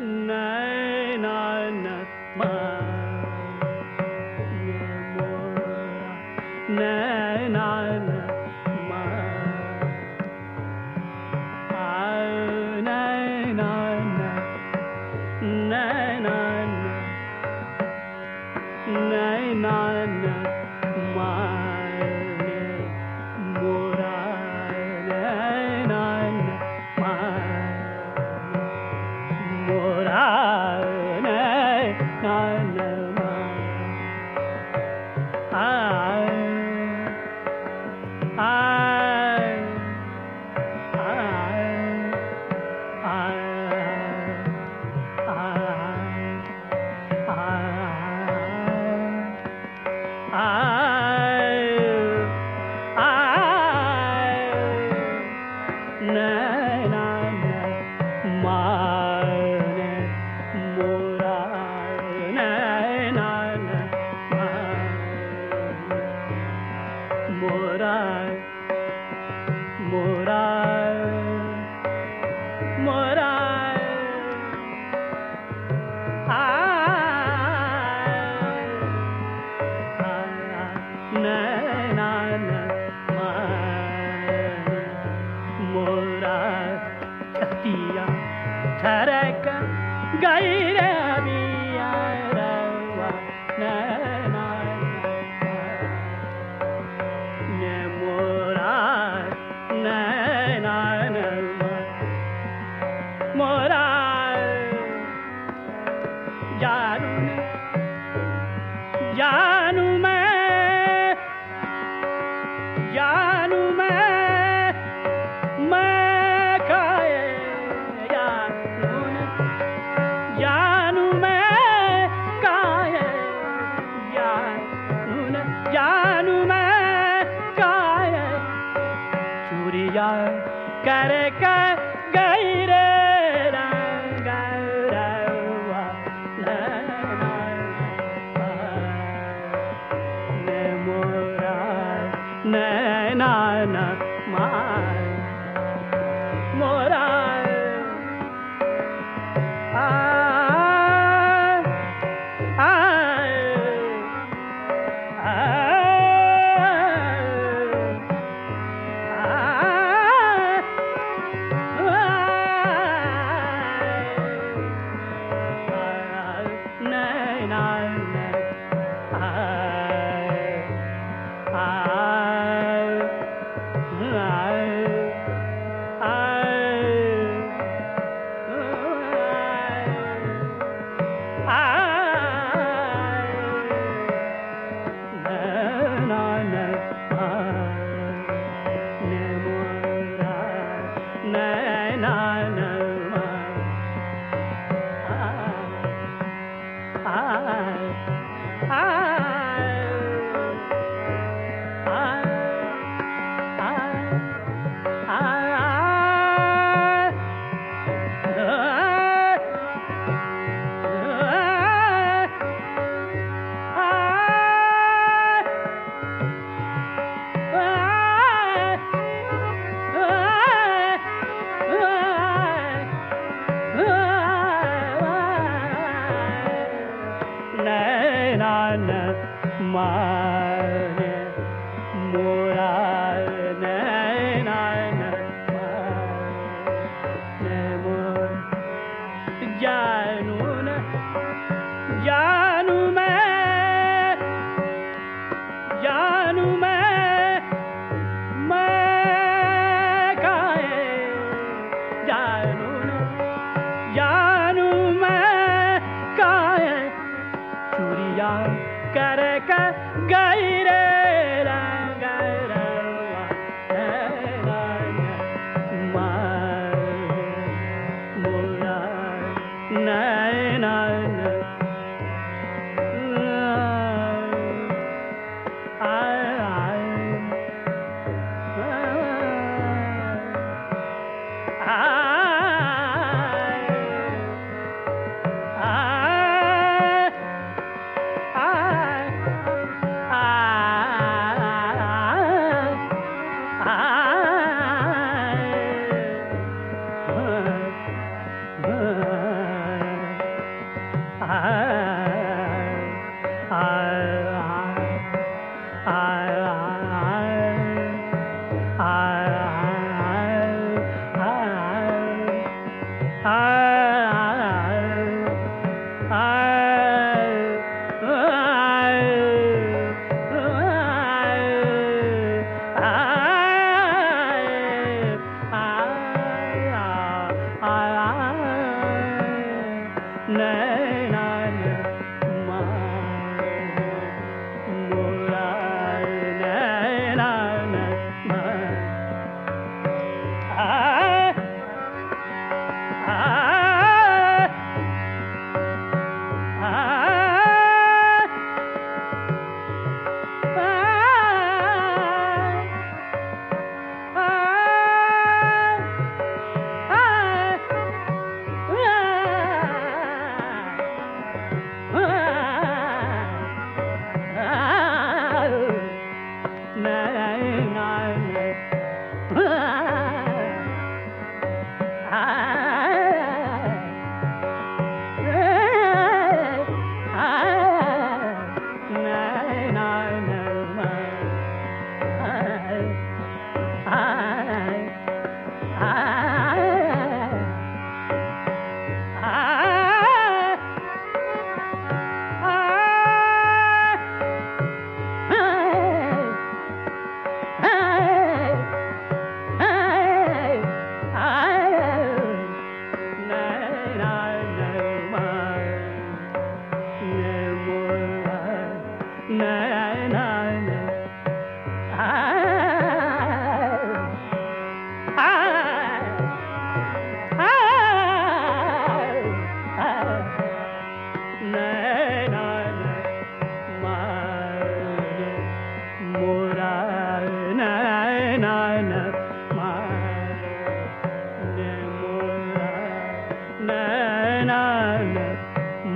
night. ಗೈರ ಬಿಯ ರವ ನ Yeah. मा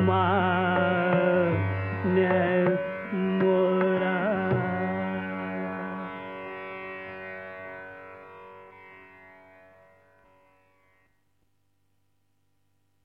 அம்மா